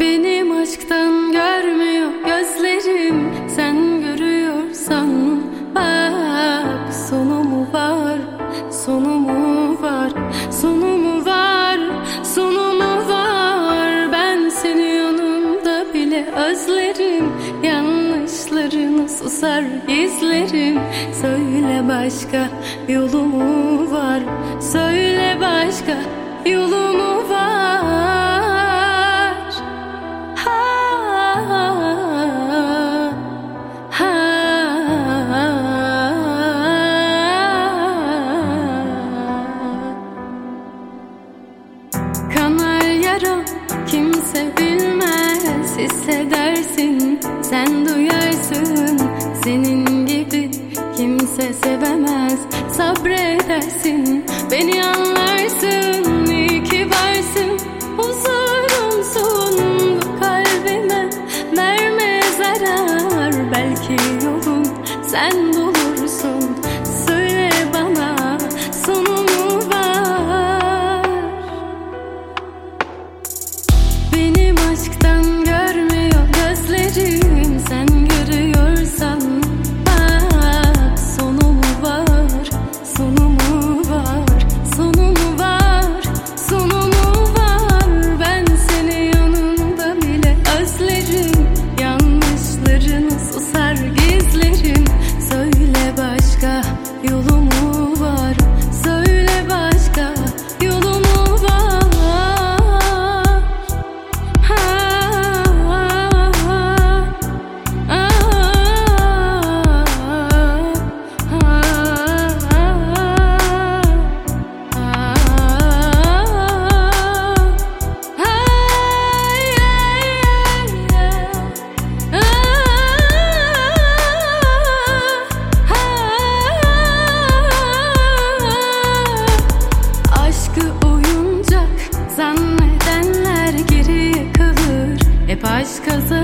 Benim aşktan görmüyor gözlerim. Sen görüyorsan bak Sonu mu var, sonu mu var Sonu mu var, sonu mu var. Ben seni yanımda bile özlerim. Yanlışlarını susar gizlerim Söyle başka yolu mu var Söyle başka yolu yara kimse bilmez hissedersin. Sen duyarsın. Senin gibi kimse sevemez. Sabredersin. Beni anlarsın. İyi ki varsın. Huzurumsun bu kalbime. Verme zarar belki yolun. Sen bulursun Yanlışlarını aşk kazanır